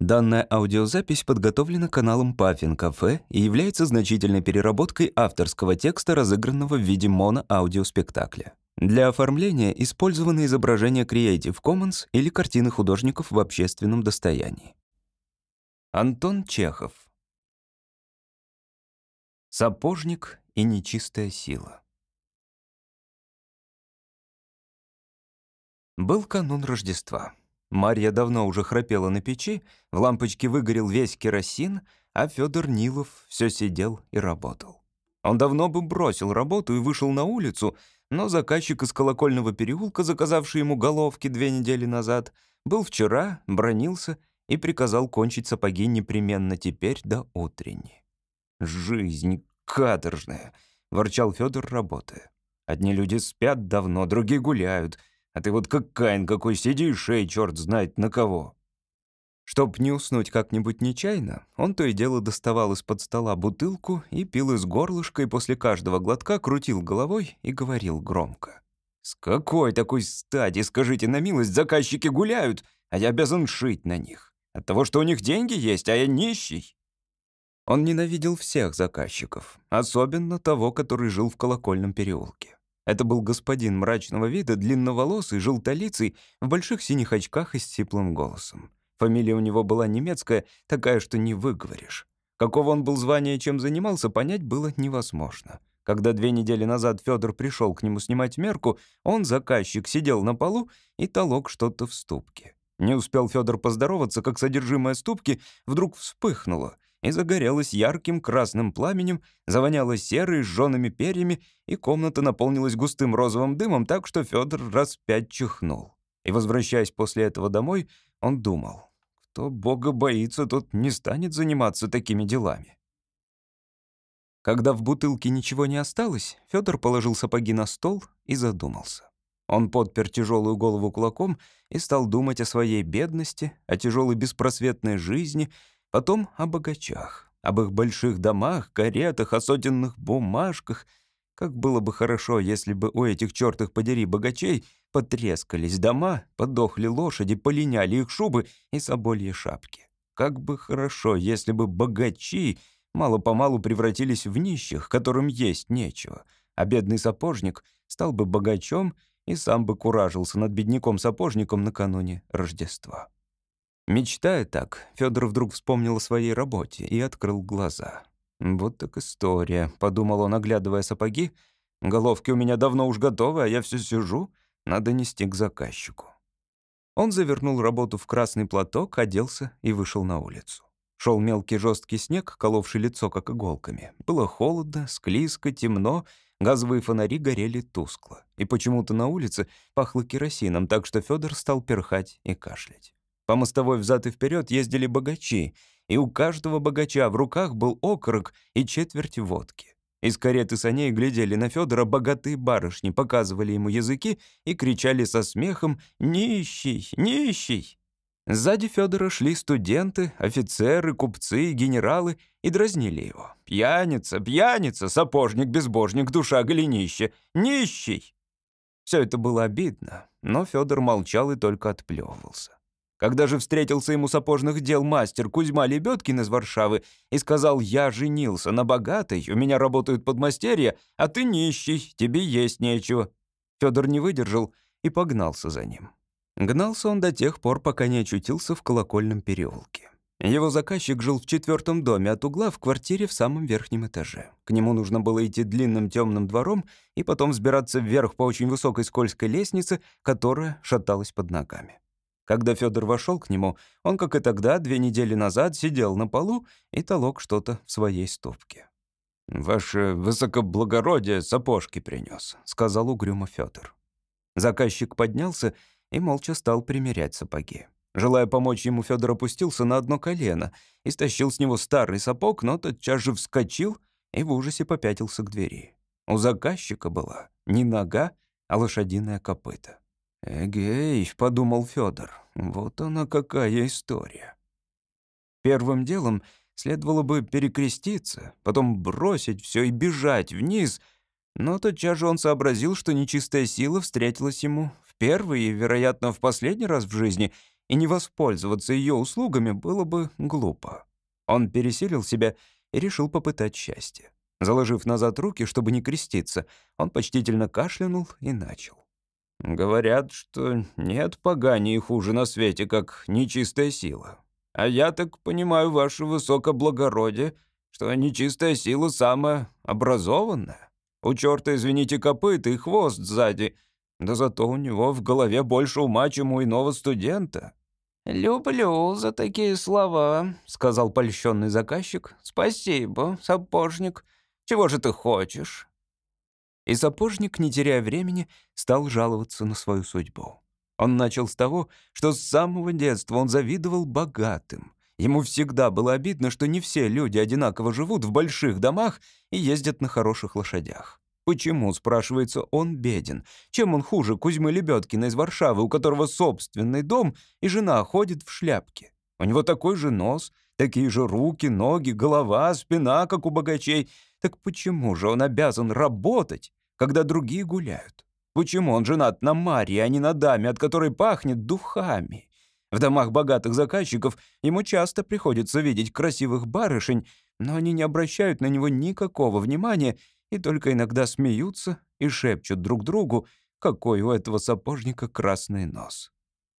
Данная аудиозапись подготовлена каналом Puffin Cafe и является значительной переработкой авторского текста, разыгранного в виде моно-аудиоспектакля. Для оформления использованы изображения Creative Commons или картины художников в общественном достоянии. Антон Чехов. Сапожник и нечистая сила. Был канун Рождества. Марья давно уже храпела на печи, в лампочке выгорел весь керосин, а Федор Нилов все сидел и работал. Он давно бы бросил работу и вышел на улицу, но заказчик из колокольного переулка, заказавший ему головки две недели назад, был вчера, бронился и приказал кончить сапоги непременно теперь до утренней. «Жизнь каторжная», — ворчал Федор, работая. «Одни люди спят давно, другие гуляют, а ты вот как Каин какой сидишь, эй, черт знает на кого. Чтоб не уснуть как-нибудь нечаянно, он то и дело доставал из-под стола бутылку и пил из горлышка, и после каждого глотка крутил головой и говорил громко. «С какой такой стати, скажите на милость, заказчики гуляют, а я обязан шить на них? От того, что у них деньги есть, а я нищий?» Он ненавидел всех заказчиков, особенно того, который жил в колокольном переулке. Это был господин мрачного вида, длинноволосый, желтолицый, в больших синих очках и с теплым голосом. Фамилия у него была немецкая, такая, что не выговоришь. Какого он был звания и чем занимался, понять было невозможно. Когда две недели назад Федор пришел к нему снимать мерку, он, заказчик, сидел на полу и толок что-то в ступке. Не успел Федор поздороваться, как содержимое ступки вдруг вспыхнуло — и загорелась ярким красным пламенем, завоняло серой, сжёными перьями, и комната наполнилась густым розовым дымом так, что Федор раз пять чихнул. И, возвращаясь после этого домой, он думал, кто бога боится, тот не станет заниматься такими делами. Когда в бутылке ничего не осталось, Федор положил сапоги на стол и задумался. Он подпер тяжелую голову кулаком и стал думать о своей бедности, о тяжелой беспросветной жизни — Потом о богачах, об их больших домах, каретах, о сотенных бумажках. Как было бы хорошо, если бы у этих чертых подери богачей потрескались дома, подохли лошади, полиняли их шубы и собольи шапки. Как бы хорошо, если бы богачи мало-помалу превратились в нищих, которым есть нечего, а бедный сапожник стал бы богачом и сам бы куражился над бедняком-сапожником накануне Рождества. Мечтая так, Федор вдруг вспомнил о своей работе и открыл глаза. «Вот так история», — подумал он, оглядывая сапоги. «Головки у меня давно уж готовы, а я все сижу. Надо нести к заказчику». Он завернул работу в красный платок, оделся и вышел на улицу. Шел мелкий жесткий снег, коловший лицо как иголками. Было холодно, склизко, темно, газовые фонари горели тускло. И почему-то на улице пахло керосином, так что Федор стал перхать и кашлять. По мостовой взад и вперед ездили богачи, и у каждого богача в руках был окорок и четверть водки. Из кареты саней глядели на Федора богатые барышни, показывали ему языки и кричали со смехом «Нищий! Нищий!». Сзади Федора шли студенты, офицеры, купцы, генералы и дразнили его. «Пьяница! Пьяница! Сапожник-безбожник! Душа голенище! Нищий!» Все это было обидно, но Федор молчал и только отплевывался. Когда же встретился ему сапожных дел мастер Кузьма Лебедкин из Варшавы и сказал, «Я женился на богатой, у меня работают подмастерья, а ты нищий, тебе есть нечего». Федор не выдержал и погнался за ним. Гнался он до тех пор, пока не очутился в колокольном переулке. Его заказчик жил в четвертом доме от угла в квартире в самом верхнем этаже. К нему нужно было идти длинным темным двором и потом взбираться вверх по очень высокой скользкой лестнице, которая шаталась под ногами. Когда Федор вошел к нему, он, как и тогда, две недели назад, сидел на полу и толок что-то в своей стопке. «Ваше высокоблагородие сапожки принес, сказал угрюмо Федор. Заказчик поднялся и молча стал примерять сапоги. Желая помочь ему, Федор опустился на одно колено и стащил с него старый сапог, но тотчас же вскочил и в ужасе попятился к двери. У заказчика была не нога, а лошадиная копыта. «Эгей», — подумал Федор, — «вот она какая история». Первым делом следовало бы перекреститься, потом бросить все и бежать вниз, но тотчас же он сообразил, что нечистая сила встретилась ему в первый и, вероятно, в последний раз в жизни, и не воспользоваться ее услугами было бы глупо. Он пересилил себя и решил попытать счастье. Заложив назад руки, чтобы не креститься, он почтительно кашлянул и начал. «Говорят, что нет поганей хуже на свете, как нечистая сила. А я так понимаю, ваше высокоблагородие, что нечистая сила самая образованная. У черта, извините, копыта и хвост сзади, да зато у него в голове больше ума, чем у иного студента». «Люблю за такие слова», — сказал польщенный заказчик. «Спасибо, сапожник. Чего же ты хочешь?» И сапожник, не теряя времени, стал жаловаться на свою судьбу. Он начал с того, что с самого детства он завидовал богатым. Ему всегда было обидно, что не все люди одинаково живут в больших домах и ездят на хороших лошадях. Почему, спрашивается, он беден? Чем он хуже Кузьмы Лебедкина из Варшавы, у которого собственный дом и жена ходит в шляпке? У него такой же нос, такие же руки, ноги, голова, спина, как у богачей. Так почему же он обязан работать, когда другие гуляют? Почему он женат на Марье, а не на даме, от которой пахнет духами? В домах богатых заказчиков ему часто приходится видеть красивых барышень, но они не обращают на него никакого внимания и только иногда смеются и шепчут друг другу, какой у этого сапожника красный нос.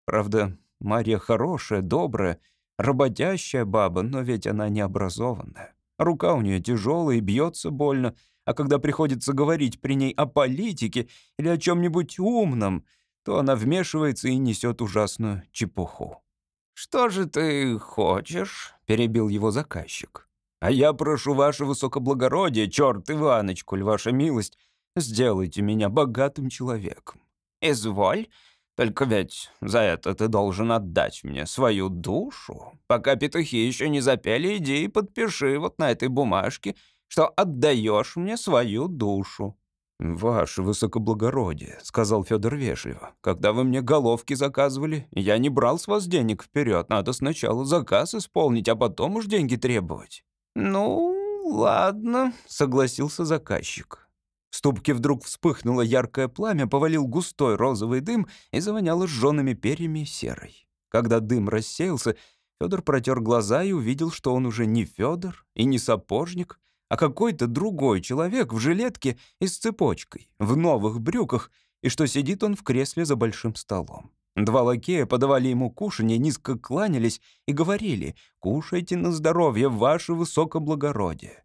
Правда, Марья хорошая, добрая, работящая баба, но ведь она необразованная. Рука у нее тяжелая и бьется больно, а когда приходится говорить при ней о политике или о чем-нибудь умном, то она вмешивается и несет ужасную чепуху. «Что же ты хочешь?» — перебил его заказчик. А я прошу ваше высокоблагородие, черт Иваныч, коль ваша милость, сделайте меня богатым человеком. Изволь, только ведь за это ты должен отдать мне свою душу. Пока петухи еще не запели, иди и подпиши вот на этой бумажке, что отдаешь мне свою душу». «Ваше высокоблагородие», — сказал Федор вежливо, — «когда вы мне головки заказывали, я не брал с вас денег вперед. Надо сначала заказ исполнить, а потом уж деньги требовать». «Ну, ладно», — согласился заказчик. В ступке вдруг вспыхнуло яркое пламя, повалил густой розовый дым и завоняло сжёными перьями серой. Когда дым рассеялся, Федор протер глаза и увидел, что он уже не Федор и не сапожник, а какой-то другой человек в жилетке и с цепочкой, в новых брюках, и что сидит он в кресле за большим столом. Два лакея подавали ему кушанье, низко кланялись и говорили «Кушайте на здоровье, ваше высокоблагородие».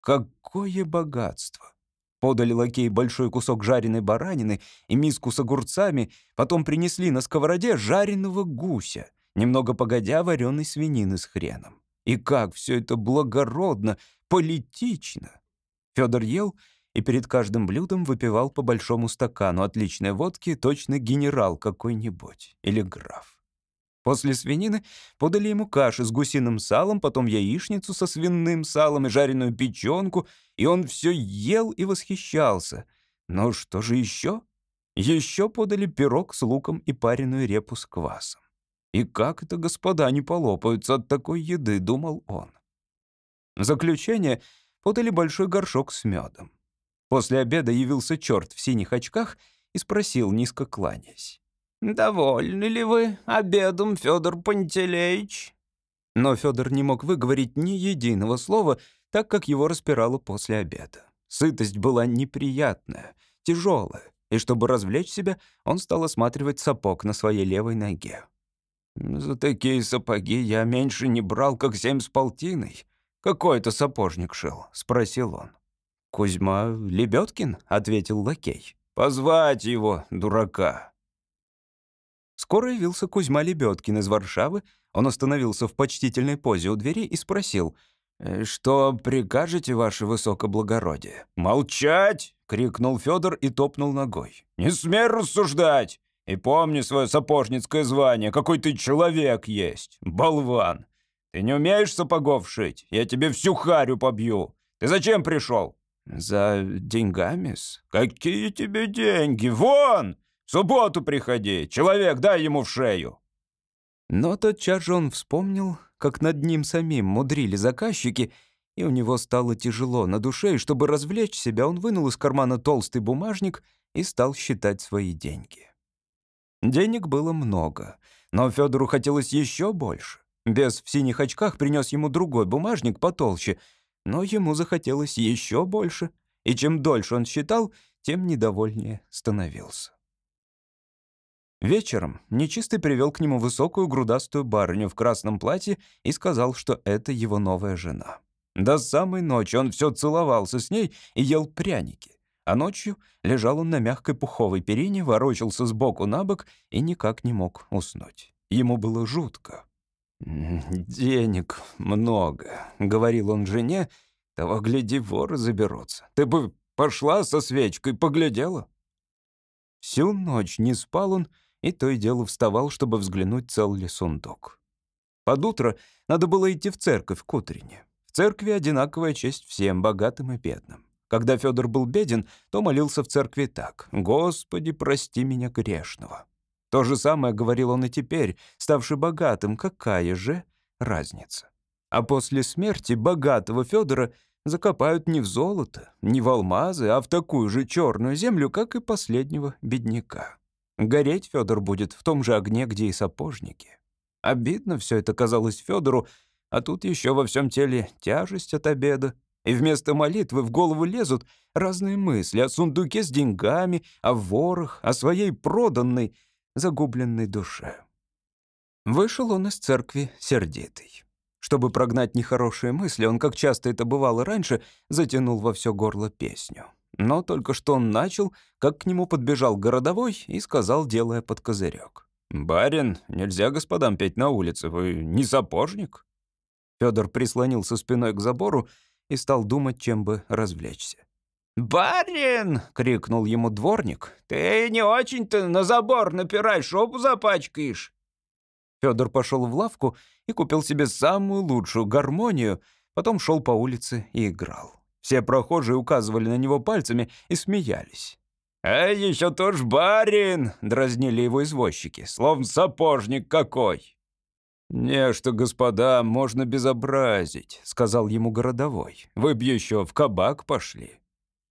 Какое богатство! Подали лакеи большой кусок жареной баранины и миску с огурцами, потом принесли на сковороде жареного гуся, немного погодя вареной свинины с хреном. И как все это благородно, политично! Федор ел — и перед каждым блюдом выпивал по большому стакану отличной водки, точно генерал какой-нибудь или граф. После свинины подали ему каши с гусиным салом, потом яичницу со свиным салом и жареную печенку, и он все ел и восхищался. Но что же еще? Еще подали пирог с луком и пареную репу с квасом. И как это господа не полопаются от такой еды, думал он. В заключение подали большой горшок с медом. После обеда явился черт в синих очках и спросил, низко кланяясь. «Довольны ли вы обедом, Федор Пантелеич?» Но Федор не мог выговорить ни единого слова, так как его распирало после обеда. Сытость была неприятная, тяжелая, и чтобы развлечь себя, он стал осматривать сапог на своей левой ноге. «За такие сапоги я меньше не брал, как семь с полтиной. Какой это сапожник шил?» — спросил он. «Кузьма Лебедкин?» — ответил лакей. «Позвать его, дурака!» Скоро явился Кузьма Лебедкин из Варшавы. Он остановился в почтительной позе у двери и спросил, «Э, «Что прикажете, ваше высокоблагородие?» «Молчать!» — крикнул Федор и топнул ногой. «Не смей рассуждать! И помни свое сапожницкое звание, какой ты человек есть, болван! Ты не умеешь сапогов шить? Я тебе всю харю побью! Ты зачем пришел?» «За деньгами-с?» «Какие тебе деньги? Вон! В субботу приходи! Человек, дай ему в шею!» Но тотчас же он вспомнил, как над ним самим мудрили заказчики, и у него стало тяжело на душе, и чтобы развлечь себя, он вынул из кармана толстый бумажник и стал считать свои деньги. Денег было много. Но Федору хотелось еще больше. Без в синих очках принес ему другой бумажник потолще, но ему захотелось еще больше, и чем дольше он считал, тем недовольнее становился. Вечером Нечистый привел к нему высокую грудастую барыню в красном платье и сказал, что это его новая жена. До самой ночи он все целовался с ней и ел пряники. А ночью лежал он на мягкой пуховой перине, ворочался с боку на бок и никак не мог уснуть. Ему было жутко. «Денег много», — говорил он жене, — «того, гляди, воры заберутся. Ты бы пошла со свечкой, поглядела?» Всю ночь не спал он, и то и дело вставал, чтобы взглянуть, цел ли сундук. Под утро надо было идти в церковь к утренне. В церкви одинаковая честь всем, богатым и бедным. Когда Федор был беден, то молился в церкви так «Господи, прости меня грешного». То же самое говорил он и теперь, ставший богатым, какая же разница? А после смерти богатого Федора закопают не в золото, не в алмазы, а в такую же черную землю, как и последнего бедняка. Гореть Федор будет в том же огне, где и сапожники. Обидно все это казалось Федору, а тут еще во всем теле тяжесть от обеда. И вместо молитвы в голову лезут разные мысли о сундуке с деньгами, о ворах, о своей проданной, загубленной душе. Вышел он из церкви сердитый. Чтобы прогнать нехорошие мысли, он, как часто это бывало раньше, затянул во все горло песню. Но только что он начал, как к нему подбежал городовой и сказал, делая под козырек. «Барин, нельзя господам петь на улице, вы не сапожник?» Федор прислонился спиной к забору и стал думать, чем бы развлечься. «Барин!» — крикнул ему дворник. «Ты не очень-то на забор напирай, шопу запачкаешь!» Федор пошел в лавку и купил себе самую лучшую гармонию, потом шел по улице и играл. Все прохожие указывали на него пальцами и смеялись. «А еще тоже барин!» — дразнили его извозчики. «Словно сапожник какой!» «Не, что, господа, можно безобразить», — сказал ему городовой. «Вы б еще в кабак пошли».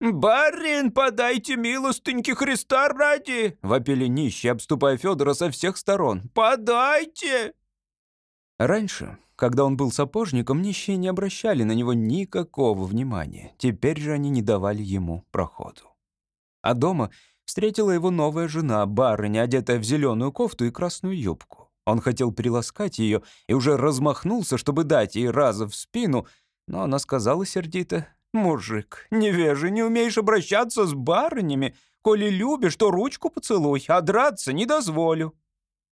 «Барин, подайте милостыньки Христа ради!» — вопили нищие, обступая Федора со всех сторон. «Подайте!» Раньше, когда он был сапожником, нищие не обращали на него никакого внимания. Теперь же они не давали ему проходу. А дома встретила его новая жена, барыня, одетая в зеленую кофту и красную юбку. Он хотел приласкать ее и уже размахнулся, чтобы дать ей раза в спину, но она сказала сердито, «Мужик, невежи, не умеешь обращаться с барынями. Коли любишь, то ручку поцелуй, а драться не дозволю».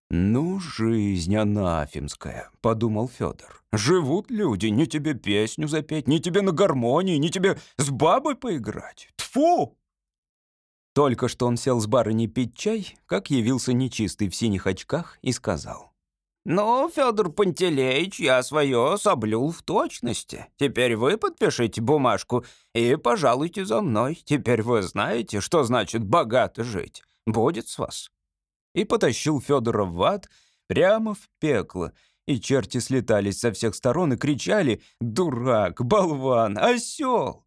«Ну, жизнь анафемская», — подумал Федор. «Живут люди, не тебе песню запеть, не тебе на гармонии, не тебе с бабой поиграть. Тфу!» Только что он сел с барыней пить чай, как явился нечистый в синих очках и сказал. «Ну, Федор Пантелеич, я свое соблюл в точности. Теперь вы подпишите бумажку и пожалуйте за мной. Теперь вы знаете, что значит богато жить. Будет с вас». И потащил Федора в ад прямо в пекло, и черти слетались со всех сторон и кричали «Дурак! Болван! Осел!».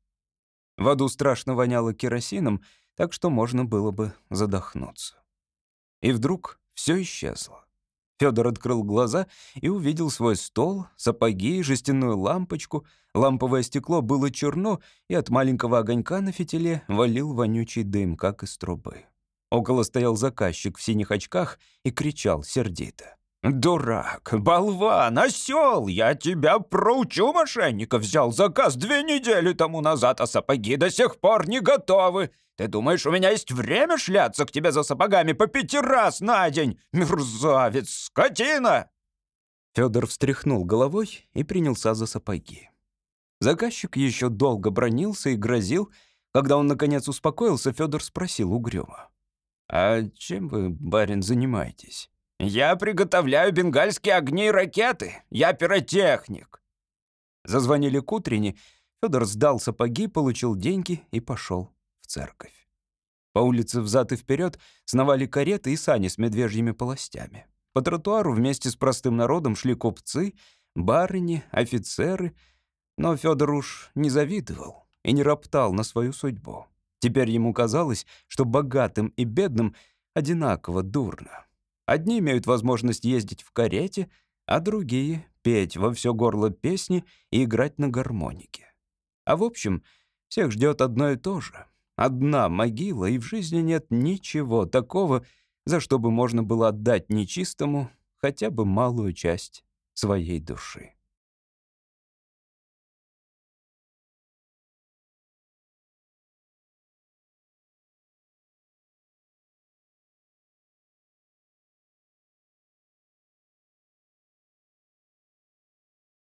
В аду страшно воняло керосином, так что можно было бы задохнуться. И вдруг все исчезло. Федор открыл глаза и увидел свой стол, сапоги, жестяную лампочку. Ламповое стекло было черно, и от маленького огонька на фитиле валил вонючий дым, как из трубы. Около стоял заказчик в синих очках и кричал сердито. «Дурак, болван, осел! Я тебя проучу, мошенника! Взял заказ две недели тому назад, а сапоги до сих пор не готовы! Ты думаешь, у меня есть время шляться к тебе за сапогами по пяти раз на день? Мерзавец, скотина!» Федор встряхнул головой и принялся за сапоги. Заказчик еще долго бронился и грозил. Когда он, наконец, успокоился, Федор спросил угрюмо. «А чем вы, барин, занимаетесь?» «Я приготовляю бенгальские огни и ракеты. Я пиротехник». Зазвонили к утренне. Федор сдал сапоги, получил деньги и пошел в церковь. По улице взад и вперед сновали кареты и сани с медвежьими полостями. По тротуару вместе с простым народом шли купцы, барыни, офицеры. Но Федор уж не завидовал и не роптал на свою судьбу. Теперь ему казалось, что богатым и бедным одинаково дурно. Одни имеют возможность ездить в карете, а другие — петь во все горло песни и играть на гармонике. А в общем, всех ждет одно и то же. Одна могила, и в жизни нет ничего такого, за что бы можно было отдать нечистому хотя бы малую часть своей души.